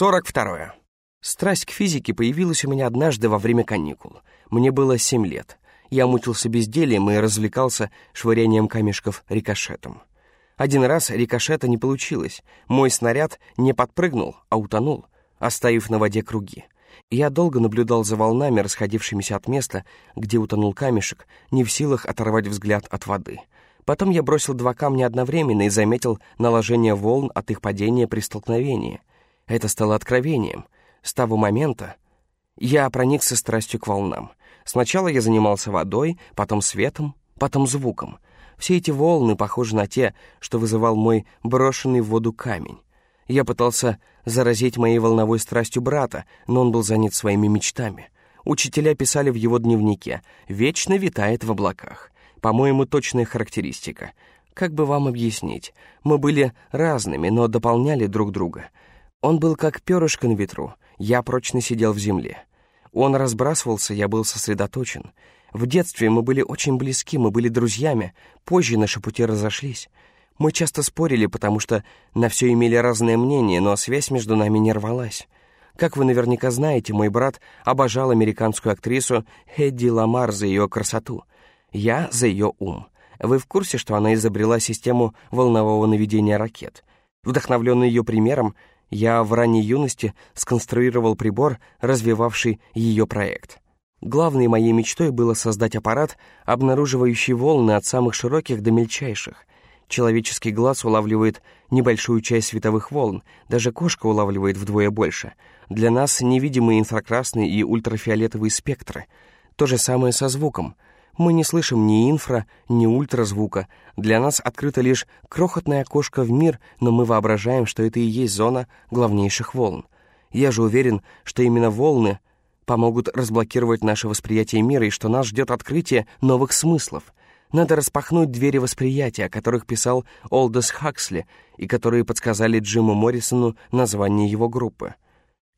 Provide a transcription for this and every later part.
42. Страсть к физике появилась у меня однажды во время каникул. Мне было семь лет. Я мучился бездельем и развлекался швырянием камешков рикошетом. Один раз рикошета не получилось. Мой снаряд не подпрыгнул, а утонул, оставив на воде круги. Я долго наблюдал за волнами, расходившимися от места, где утонул камешек, не в силах оторвать взгляд от воды. Потом я бросил два камня одновременно и заметил наложение волн от их падения при столкновении. Это стало откровением. С того момента я проникся страстью к волнам. Сначала я занимался водой, потом светом, потом звуком. Все эти волны похожи на те, что вызывал мой брошенный в воду камень. Я пытался заразить моей волновой страстью брата, но он был занят своими мечтами. Учителя писали в его дневнике «Вечно витает в облаках». По-моему, точная характеристика. Как бы вам объяснить? Мы были разными, но дополняли друг друга. Он был как перышко на ветру, я прочно сидел в земле. Он разбрасывался, я был сосредоточен. В детстве мы были очень близки, мы были друзьями. Позже наши пути разошлись. Мы часто спорили, потому что на все имели разное мнение, но связь между нами не рвалась. Как вы наверняка знаете, мой брат обожал американскую актрису Эдди Ламар за ее красоту. Я за ее ум. Вы в курсе, что она изобрела систему волнового наведения ракет? Вдохновленный ее примером, я в ранней юности сконструировал прибор, развивавший ее проект. Главной моей мечтой было создать аппарат, обнаруживающий волны от самых широких до мельчайших. Человеческий глаз улавливает небольшую часть световых волн, даже кошка улавливает вдвое больше. Для нас невидимые инфракрасные и ультрафиолетовые спектры. То же самое со звуком — мы не слышим ни инфра, ни ультразвука. Для нас открыто лишь крохотное окошко в мир, но мы воображаем, что это и есть зона главнейших волн. Я же уверен, что именно волны помогут разблокировать наше восприятие мира и что нас ждет открытие новых смыслов. Надо распахнуть двери восприятия, о которых писал Олдос Хаксли и которые подсказали Джиму Моррисону название его группы.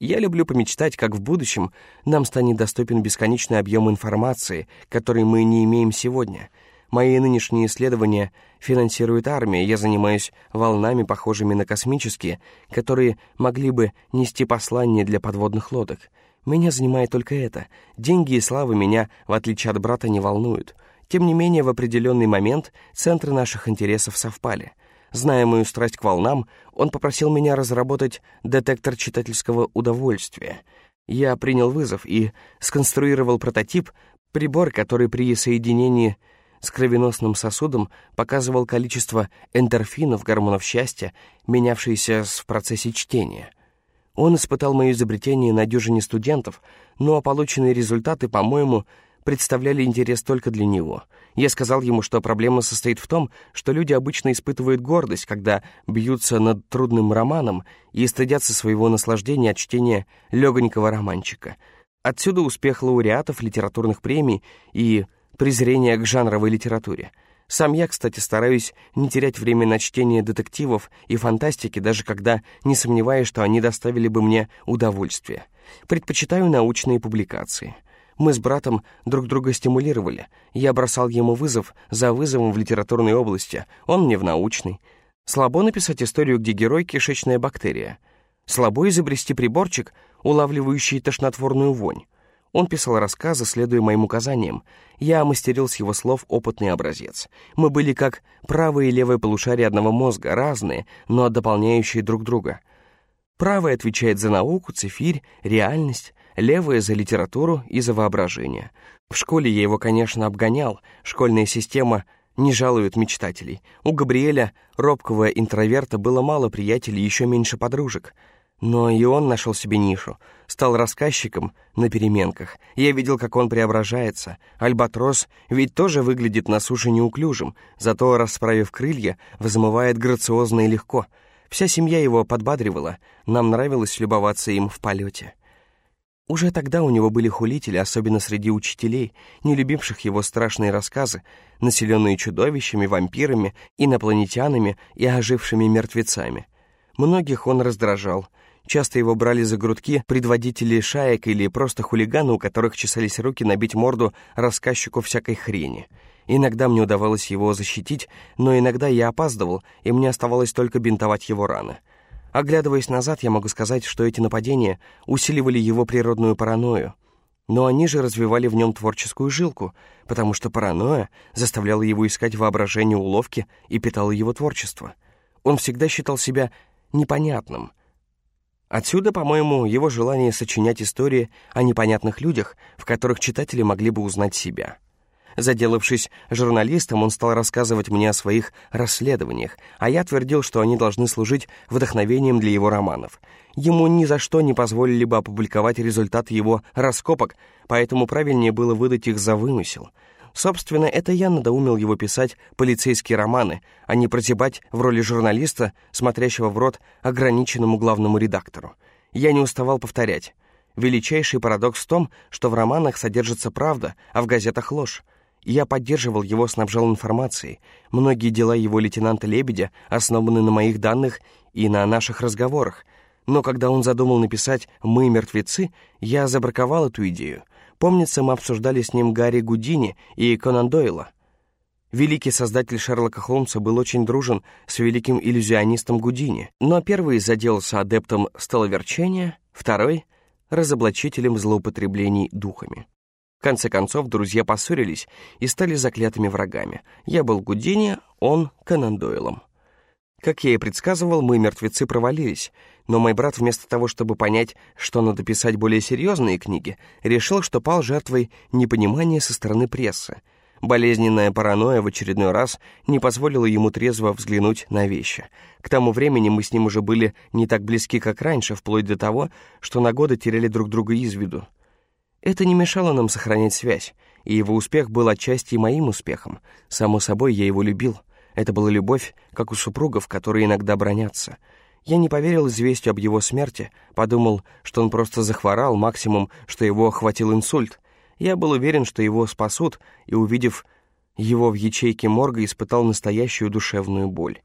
Я люблю помечтать, как в будущем нам станет доступен бесконечный объем информации, который мы не имеем сегодня. Мои нынешние исследования финансирует армия, я занимаюсь волнами, похожими на космические, которые могли бы нести послание для подводных лодок. Меня занимает только это. Деньги и слава меня, в отличие от брата, не волнуют. Тем не менее, в определенный момент центры наших интересов совпали. Зная мою страсть к волнам, он попросил меня разработать детектор читательского удовольствия. Я принял вызов и сконструировал прототип, прибор, который при соединении с кровеносным сосудом показывал количество эндорфинов, гормонов счастья, менявшиеся в процессе чтения. Он испытал мое изобретение на дюжине студентов, но полученные результаты, по-моему, представляли интерес только для него. Я сказал ему, что проблема состоит в том, что люди обычно испытывают гордость, когда бьются над трудным романом и стыдятся своего наслаждения от чтения легонького романчика. Отсюда успех лауреатов литературных премий и презрение к жанровой литературе. Сам я, кстати, стараюсь не терять время на чтение детективов и фантастики, даже когда не сомневаюсь, что они доставили бы мне удовольствие. Предпочитаю научные публикации — мы с братом друг друга стимулировали. Я бросал ему вызов за вызовом в литературной области, он мне в научной. Слабо написать историю, где герой — кишечная бактерия. Слабо изобрести приборчик, улавливающий тошнотворную вонь. Он писал рассказы, следуя моим указаниям. Я мастерил с его слов опытный образец. Мы были как правое и левое полушария одного мозга, разные, но дополняющие друг друга. Правое отвечает за науку, цифирь, реальность, левое за литературу и за воображение. В школе я его, конечно, обгонял, школьная система не жалует мечтателей. У Габриэля, робкого интроверта, было мало приятелей, еще меньше подружек. Но и он нашел себе нишу, стал рассказчиком на переменках. Я видел, как он преображается. Альбатрос ведь тоже выглядит на суше неуклюжим, зато, расправив крылья, взмывает грациозно и легко. Вся семья его подбадривала, нам нравилось любоваться им в полете. Уже тогда у него были хулители, особенно среди учителей, не любивших его страшные рассказы, населенные чудовищами, вампирами, инопланетянами и ожившими мертвецами. Многих он раздражал. Часто его брали за грудки предводители шаек или просто хулиганы, у которых чесались руки набить морду рассказчику всякой хрени. Иногда мне удавалось его защитить, но иногда я опаздывал, и мне оставалось только бинтовать его раны. Оглядываясь назад, я могу сказать, что эти нападения усиливали его природную паранойю, но они же развивали в нем творческую жилку, потому что паранойя заставляла его искать воображение уловки и питала его творчество. Он всегда считал себя непонятным. Отсюда, по-моему, его желание сочинять истории о непонятных людях, в которых читатели могли бы узнать себя. Заделавшись журналистом, он стал рассказывать мне о своих расследованиях, а я твердил, что они должны служить вдохновением для его романов. Ему ни за что не позволили бы опубликовать результаты его раскопок, поэтому правильнее было выдать их за вымысел. Собственно, это я надоумил его писать полицейские романы, а не прозябать в роли журналиста, смотрящего в рот ограниченному главному редактору. Я не уставал повторять. Величайший парадокс в том, что в романах содержится правда, а в газетах ложь. Я поддерживал его, снабжал информацией. Многие дела его лейтенанта Лебедя основаны на моих данных и на наших разговорах. Но когда он задумал написать «Мы мертвецы», я забраковал эту идею. Помнится, мы обсуждали с ним Гарри Гудини и Конан Дойла. Великий создатель Шерлока Холмса был очень дружен с великим иллюзионистом Гудини, но первый заделался адептом столоверчения, второй — разоблачителем злоупотреблений духами. В конце концов, друзья поссорились и стали заклятыми врагами. Я был Гудини, он — Конан Дойлом. Как я и предсказывал, мы, мертвецы, провалились, но мой брат вместо того, чтобы понять, что надо писать более серьезные книги, решил, что пал жертвой непонимания со стороны прессы. Болезненная паранойя в очередной раз не позволила ему трезво взглянуть на вещи. К тому времени мы с ним уже были не так близки, как раньше, вплоть до того, что на годы теряли друг друга из виду. Это не мешало нам сохранять связь, и его успех был отчасти моим успехом. Само собой, я его любил. Это была любовь, как у супругов, которые иногда бронятся. Я не поверил известию об его смерти, подумал, что он просто захворал, максимум, что его охватил инсульт. Я был уверен, что его спасут, и, увидев его в ячейке морга, испытал настоящую душевную боль.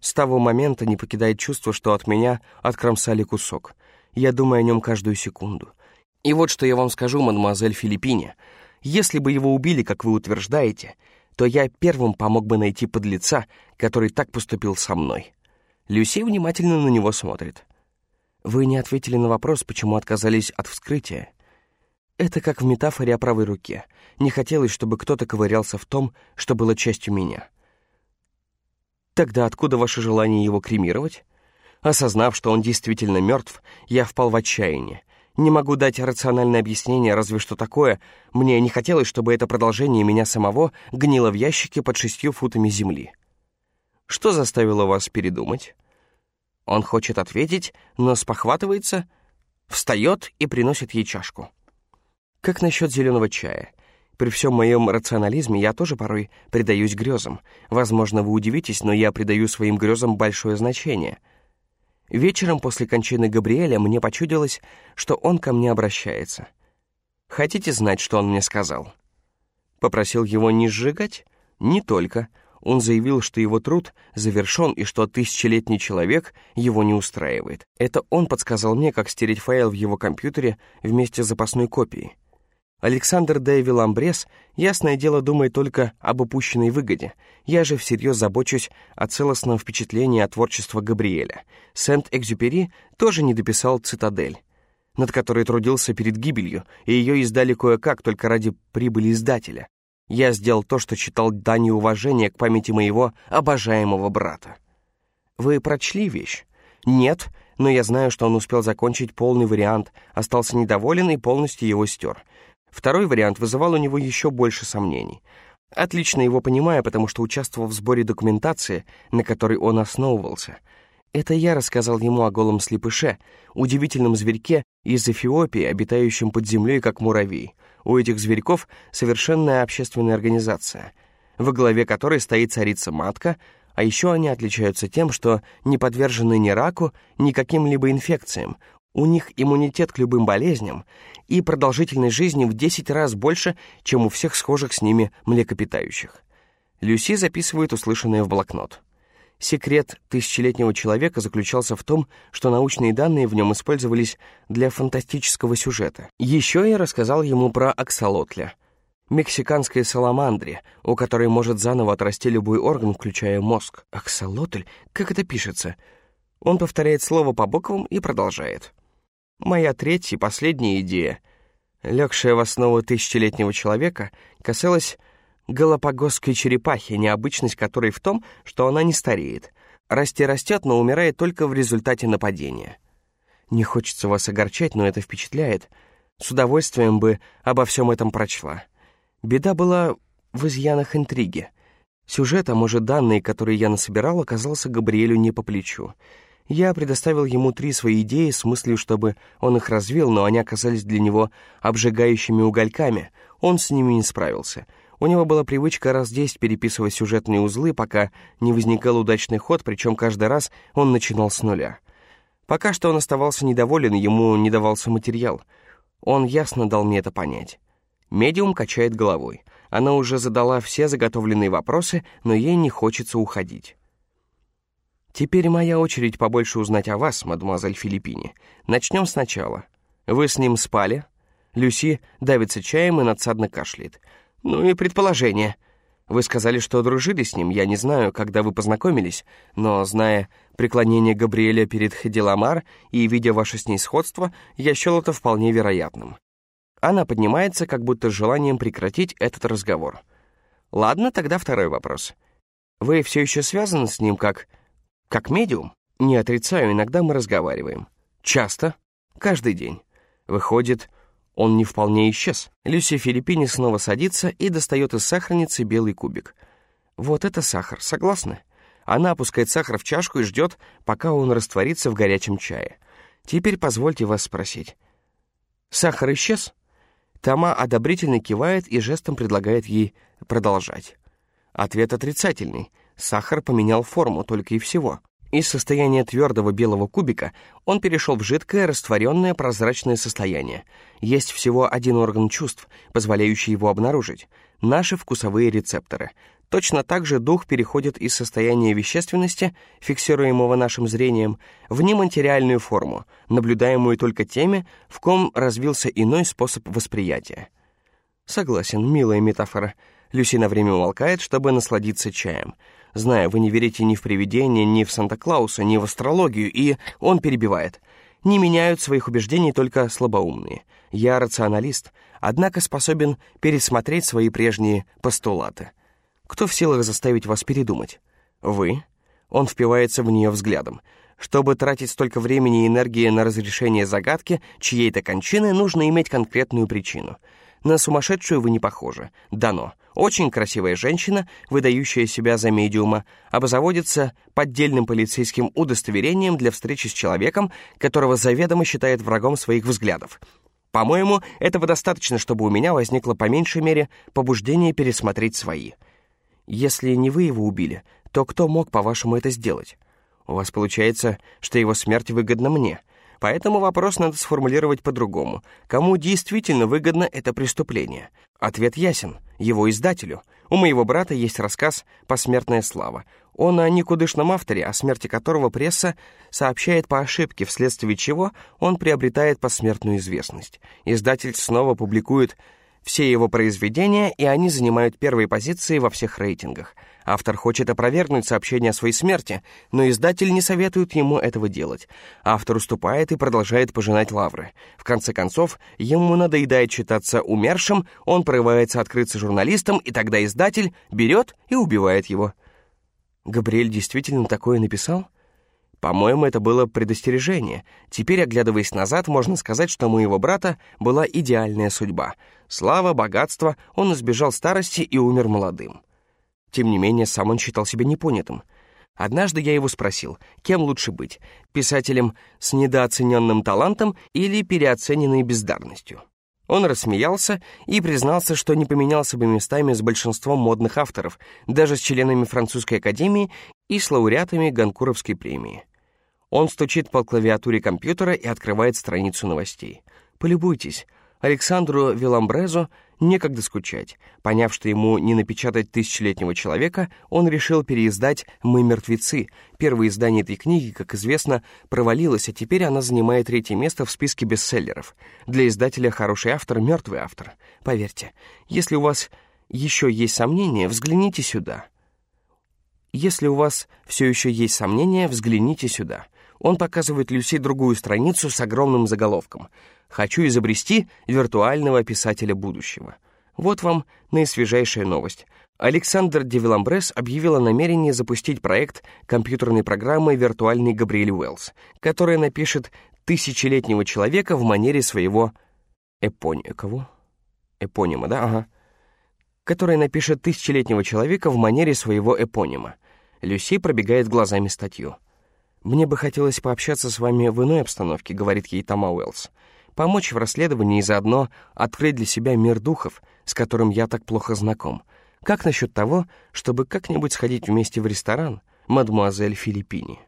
С того момента не покидает чувство, что от меня откромсали кусок. Я думаю о нем каждую секунду — и вот что я вам скажу, мадемуазель Филиппине. Если бы его убили, как вы утверждаете, то я первым помог бы найти подлеца, который так поступил со мной. Люси внимательно на него смотрит. Вы не ответили на вопрос, почему отказались от вскрытия. Это как в метафоре о правой руке. Не хотелось, чтобы кто-то ковырялся в том, что было частью меня. Тогда откуда ваше желание его кремировать? Осознав, что он действительно мертв, я впал в отчаяние. Не могу дать рациональное объяснение, разве что такое. Мне не хотелось, чтобы это продолжение меня самого гнило в ящике под шестью футами земли. Что заставило вас передумать? Он хочет ответить, но спохватывается, встает и приносит ей чашку. Как насчет зеленого чая? При всем моем рационализме я тоже порой предаюсь грезам. Возможно, вы удивитесь, но я придаю своим грезам большое значение — Вечером после кончины Габриэля мне почудилось, что он ко мне обращается. Хотите знать, что он мне сказал? Попросил его не сжигать? Не только. Он заявил, что его труд завершен и что тысячелетний человек его не устраивает. Это он подсказал мне, как стереть файл в его компьютере вместе с запасной копией. Александр де Виламбрес, ясное дело, думает только об упущенной выгоде. Я же всерьез забочусь о целостном впечатлении от творчества Габриэля. Сент-Экзюпери тоже не дописал «Цитадель», над которой трудился перед гибелью, и ее издали кое-как только ради прибыли издателя. Я сделал то, что считал дань уважения к памяти моего обожаемого брата. Вы прочли вещь? Нет, но я знаю, что он успел закончить полный вариант, остался недоволен и полностью его стер. Второй вариант вызывал у него еще больше сомнений. Отлично его понимаю, потому что участвовал в сборе документации, на которой он основывался. Это я рассказал ему о голом слепыше, удивительном зверьке из Эфиопии, обитающем под землей, как муравей. У этих зверьков совершенная общественная организация, во главе которой стоит царица-матка, а еще они отличаются тем, что не подвержены ни раку, ни каким-либо инфекциям, у них иммунитет к любым болезням и продолжительность жизни в 10 раз больше, чем у всех схожих с ними млекопитающих. Люси записывает услышанное в блокнот. Секрет тысячелетнего человека заключался в том, что научные данные в нем использовались для фантастического сюжета. Еще я рассказал ему про аксолотля, мексиканской саламандре, у которой может заново отрасти любой орган, включая мозг. Аксолотль? Как это пишется? Он повторяет слово по буквам и продолжает. Моя третья и последняя идея, легшая в основу тысячелетнего человека, касалась галапагосской черепахи, необычность которой в том, что она не стареет. Расти растет, но умирает только в результате нападения. Не хочется вас огорчать, но это впечатляет. С удовольствием бы обо всем этом прочла. Беда была в изъянах интриги. Сюжет, а может, данные, которые я насобирал, оказался Габриэлю не по плечу. Я предоставил ему три свои идеи с мыслью, чтобы он их развил, но они оказались для него обжигающими угольками. Он с ними не справился. У него была привычка раз десять переписывать сюжетные узлы, пока не возникал удачный ход, причем каждый раз он начинал с нуля. Пока что он оставался недоволен, ему не давался материал. Он ясно дал мне это понять. Медиум качает головой. Она уже задала все заготовленные вопросы, но ей не хочется уходить. Теперь моя очередь побольше узнать о вас, мадемуазель Филиппини. Начнем сначала. Вы с ним спали? Люси давится чаем и надсадно кашляет. Ну и предположение. Вы сказали, что дружили с ним. Я не знаю, когда вы познакомились, но, зная преклонение Габриэля перед Хедиламар и видя ваше с ней сходство, я счел это вполне вероятным. Она поднимается, как будто с желанием прекратить этот разговор. Ладно, тогда второй вопрос. Вы все еще связаны с ним как... как медиум? Не отрицаю, иногда мы разговариваем. Часто? Каждый день. Выходит, он не вполне исчез. Люси Филиппини снова садится и достает из сахарницы белый кубик. Вот это сахар, согласны? Она опускает сахар в чашку и ждет, пока он растворится в горячем чае. Теперь позвольте вас спросить. Сахар исчез? Тома одобрительно кивает и жестом предлагает ей продолжать. Ответ отрицательный. Сахар поменял форму только и всего. Из состояния твердого белого кубика он перешел в жидкое, растворенное, прозрачное состояние. Есть всего один орган чувств, позволяющий его обнаружить — наши вкусовые рецепторы. Точно так же дух переходит из состояния вещественности, фиксируемого нашим зрением, в нематериальную форму, наблюдаемую только теми, в ком развился иной способ восприятия. Согласен, милая метафора. Люси на время умолкает, чтобы насладиться чаем — Знаю, вы не верите ни в привидения, ни в Санта-Клауса, ни в астрологию, и он перебивает. Не меняют своих убеждений только слабоумные. Я рационалист, однако способен пересмотреть свои прежние постулаты. Кто в силах заставить вас передумать? Вы? Он впивается в нее взглядом. Чтобы тратить столько времени и энергии на разрешение загадки чьей-то кончины, нужно иметь конкретную причину. На сумасшедшую вы не похожи. Дано. Очень красивая женщина, выдающая себя за медиума, обзаводится поддельным полицейским удостоверением для встречи с человеком, которого заведомо считает врагом своих взглядов. По-моему, этого достаточно, чтобы у меня возникло по меньшей мере побуждение пересмотреть свои. Если не вы его убили, то кто мог, по-вашему, это сделать? У вас получается, что его смерть выгодна мне — Поэтому вопрос надо сформулировать по-другому. Кому действительно выгодно это преступление? Ответ ясен. Его издателю. У моего брата есть рассказ «Посмертная слава». Он о никудышном авторе, о смерти которого пресса сообщает по ошибке, вследствие чего он приобретает посмертную известность. Издатель снова публикует все его произведения, и они занимают первые позиции во всех рейтингах. Автор хочет опровергнуть сообщение о своей смерти, но издатель не советует ему этого делать. Автор уступает и продолжает пожинать лавры. В конце концов, ему надоедает читаться умершим, он порывается открыться журналистом, и тогда издатель берет и убивает его. Габриэль действительно такое написал? По-моему, это было предостережение. Теперь, оглядываясь назад, можно сказать, что моего брата была идеальная судьба. Слава, богатство, он избежал старости и умер молодым. Тем не менее, сам он считал себя непонятым. Однажды я его спросил, кем лучше быть, писателем с недооцененным талантом или переоцененной бездарностью. Он рассмеялся и признался, что не поменялся бы местами с большинством модных авторов, даже с членами французской академии и с лауреатами Ганкуровской премии. Он стучит по клавиатуре компьютера и открывает страницу новостей. Полюбуйтесь, Александру Виламбрезу некогда скучать. Поняв, что ему не напечатать тысячелетнего человека, он решил переиздать «Мы мертвецы». Первое издание этой книги, как известно, провалилось, а теперь она занимает третье место в списке бестселлеров. Для издателя хороший автор — мертвый автор. Поверьте, если у вас еще есть сомнения, взгляните сюда. Если у вас все еще есть сомнения, взгляните сюда. Он показывает Люси другую страницу с огромным заголовком «Хочу изобрести виртуального писателя будущего». Вот вам наисвежайшая новость. Александр Девиламбрес объявил о намерении запустить проект компьютерной программы «Виртуальный Габриэль Уэллс», которая напишет тысячелетнего человека в манере своего эпонима. Кого? Эпонима, да? Ага. Которая напишет тысячелетнего человека в манере своего эпонима. Люси пробегает глазами статью. «Мне бы хотелось пообщаться с вами в иной обстановке», — говорит ей Тома Уэллс. «Помочь в расследовании и заодно открыть для себя мир духов, с которым я так плохо знаком». Как насчет того, чтобы как-нибудь сходить вместе в ресторан, мадмуазель Филиппини?